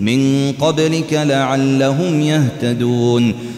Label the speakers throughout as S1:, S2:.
S1: من قبلك لعلهم يهتدون.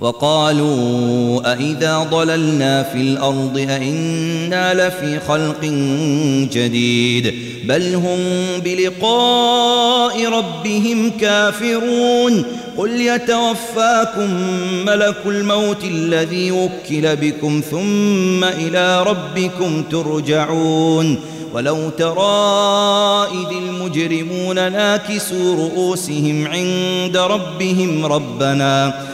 S1: وقالوا أئذا ضللنا في الأرض أئنا لفي خلق جديد بل هم بلقاء ربهم كافرون قل يتوفاكم ملك الموت الذي وكل بكم ثم إلى ربكم ترجعون ولو ترى إذ المجرمون ناكسوا رؤوسهم عند ربهم ربنا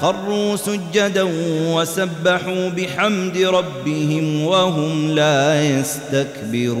S1: خروا سجدا وسبحوا بحمد ربهم وهم لا يستكبرون.